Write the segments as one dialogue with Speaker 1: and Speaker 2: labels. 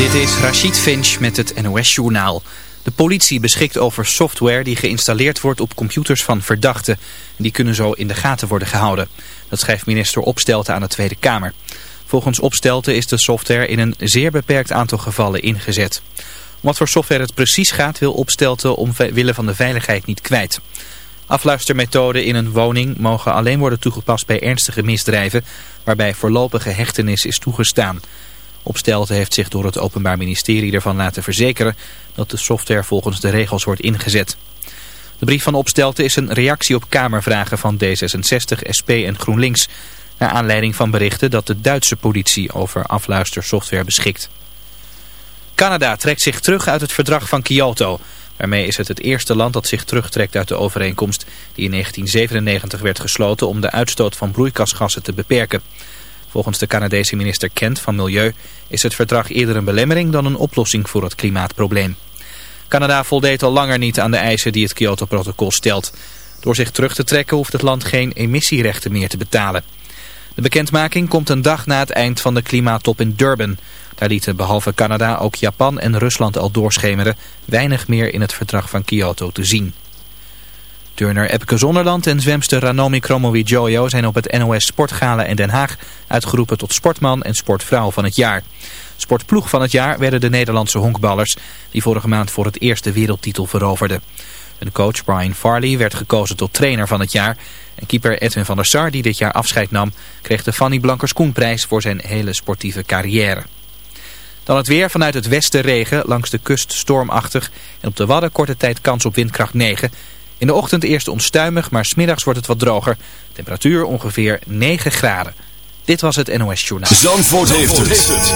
Speaker 1: Dit is Rachid Finch met het NOS-journaal. De politie beschikt over software die geïnstalleerd wordt op computers van verdachten. Die kunnen zo in de gaten worden gehouden. Dat schrijft minister Opstelten aan de Tweede Kamer. Volgens Opstelten is de software in een zeer beperkt aantal gevallen ingezet. Wat voor software het precies gaat wil Opstelten omwille van de veiligheid niet kwijt. Afluistermethoden in een woning mogen alleen worden toegepast bij ernstige misdrijven... waarbij voorlopige hechtenis is toegestaan... Opstelten heeft zich door het Openbaar Ministerie ervan laten verzekeren dat de software volgens de regels wordt ingezet. De brief van Opstelten is een reactie op Kamervragen van D66, SP en GroenLinks... naar aanleiding van berichten dat de Duitse politie over afluistersoftware beschikt. Canada trekt zich terug uit het verdrag van Kyoto. Daarmee is het het eerste land dat zich terugtrekt uit de overeenkomst... die in 1997 werd gesloten om de uitstoot van broeikasgassen te beperken... Volgens de Canadese minister Kent van Milieu is het verdrag eerder een belemmering dan een oplossing voor het klimaatprobleem. Canada voldeed al langer niet aan de eisen die het Kyoto-protocol stelt. Door zich terug te trekken hoeft het land geen emissierechten meer te betalen. De bekendmaking komt een dag na het eind van de klimaattop in Durban. Daar lieten behalve Canada ook Japan en Rusland al doorschemeren weinig meer in het verdrag van Kyoto te zien. Turner Epke Zonderland en zwemster Ranomi Kromowidjojo zijn op het NOS Sportgala in Den Haag uitgeroepen tot sportman en sportvrouw van het jaar. Sportploeg van het jaar werden de Nederlandse honkballers die vorige maand voor het eerste wereldtitel veroverden. Hun coach Brian Farley werd gekozen tot trainer van het jaar. En keeper Edwin van der Sar, die dit jaar afscheid nam, kreeg de Fanny Blankers-Koenprijs voor zijn hele sportieve carrière. Dan het weer vanuit het westen regen, langs de kust stormachtig en op de Wadden korte tijd kans op windkracht 9. In de ochtend eerst onstuimig, maar smiddags wordt het wat droger. Temperatuur ongeveer 9 graden. Dit was het NOS Journaal.
Speaker 2: Zandvoort, heeft, het.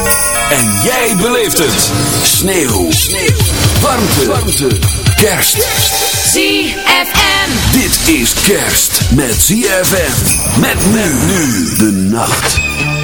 Speaker 2: En jij beleeft het. Sneeuw. Sneeuw. Warmte. Warmte. Kerst.
Speaker 3: ZFM.
Speaker 2: Dit is kerst met ZFM. Met men nu de nacht.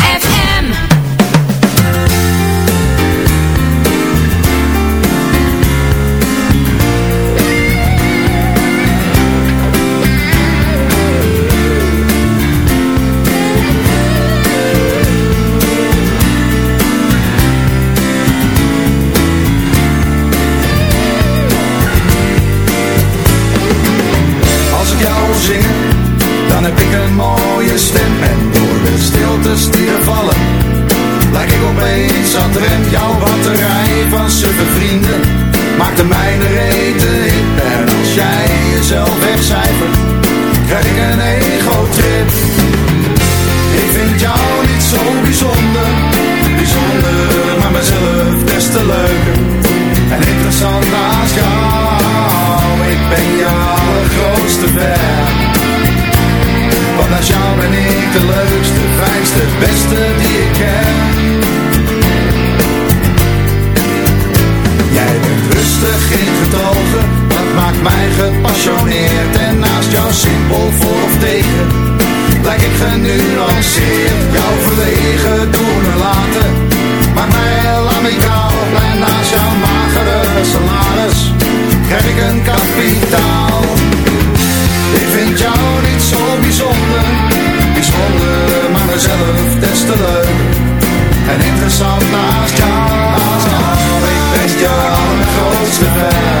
Speaker 4: zelf weg zijn. En naast jou simpel voor of tegen, lijk ik genuanceerd Jouw verlegen doen en laten, maakt mij heel amicaal En naast jouw magere salaris, krijg ik een kapitaal. Ik vind jou niet zo bijzonder, bijzonder, maar mezelf des te leuk En interessant naast jou, ik ben je allergrootste fan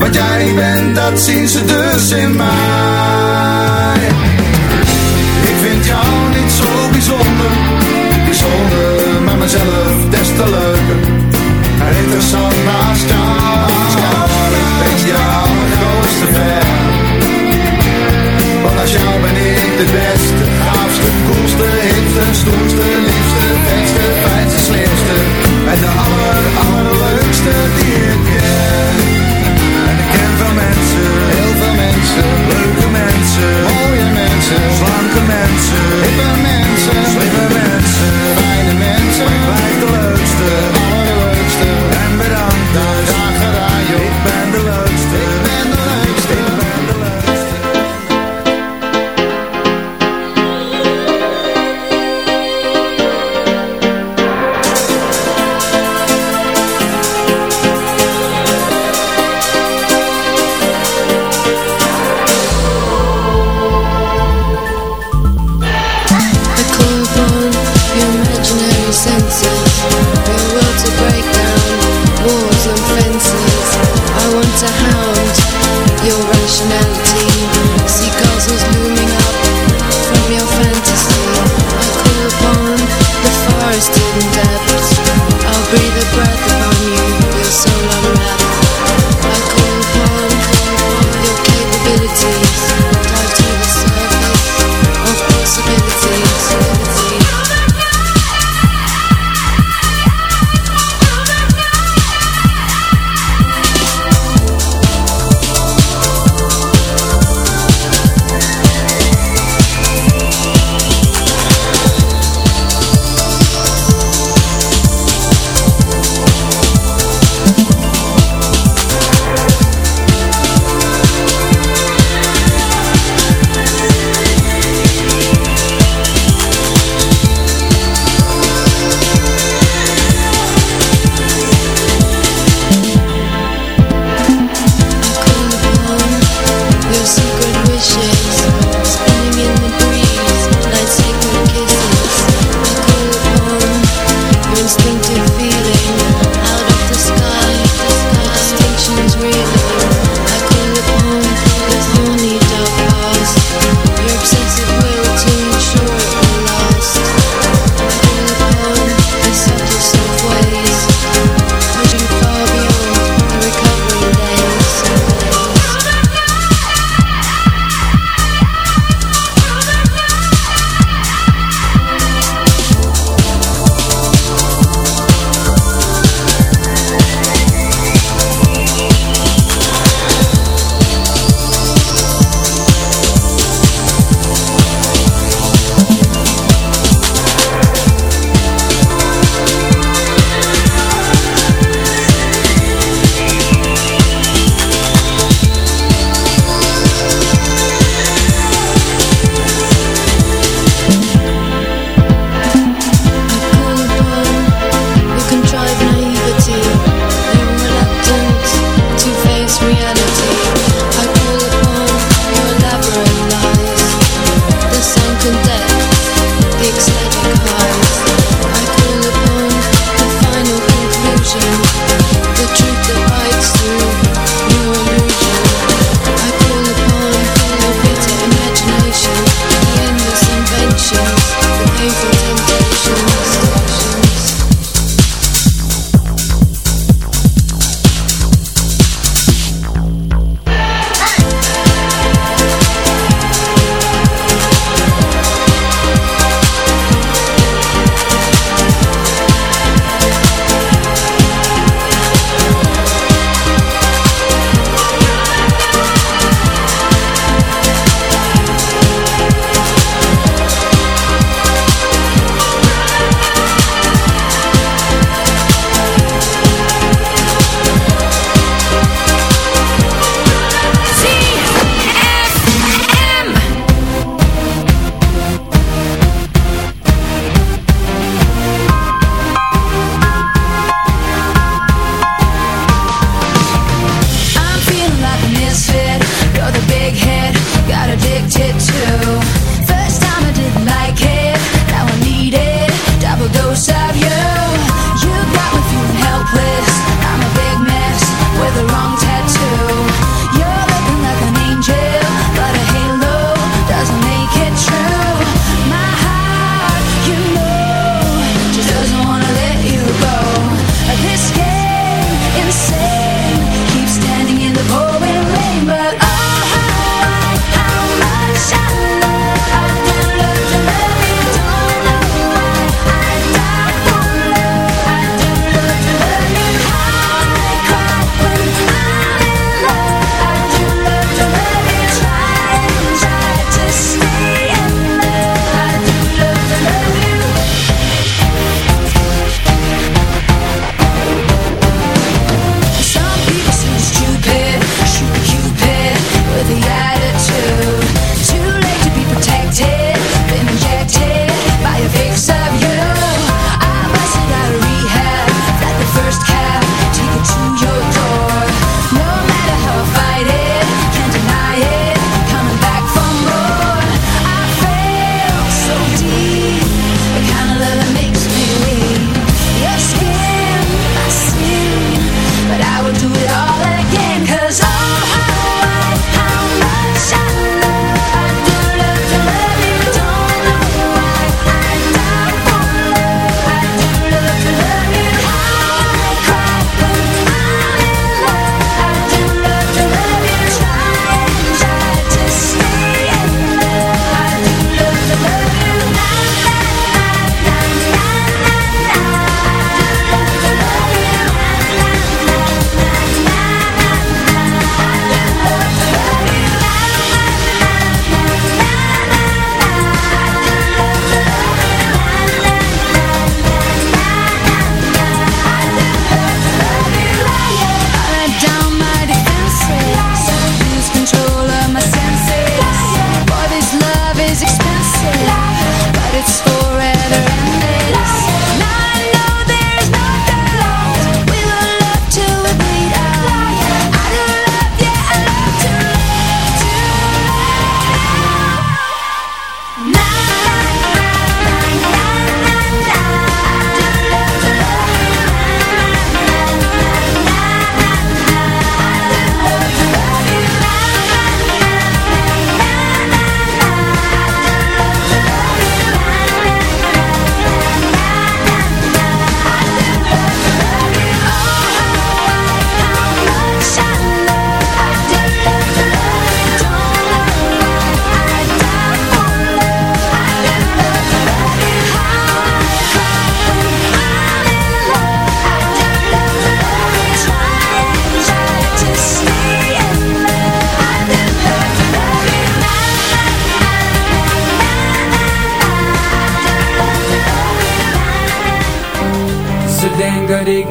Speaker 4: Wat jij bent, dat zien ze dus in mij. Ik vind jou niet zo bijzonder Bijzonder, maar mezelf des te leuker. En interessant naast jou. Ik ben jouw grootste fan. Want als jou ben ik de beste, gaafste, koelste,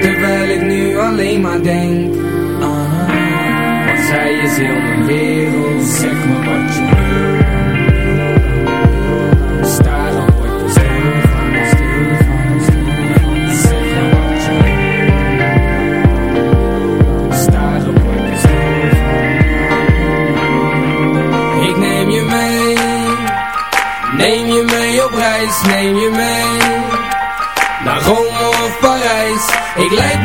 Speaker 5: Terwijl ik nu alleen maar denk haar Want zij is heel mijn wereld Zeg me wat je wil. Sta dan word je stil van stil van stil Zeg me wat je wil. Je stil van Ik neem je mee Neem je mee op reis Neem je mee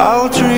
Speaker 6: I'll dream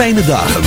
Speaker 2: Fijne dagen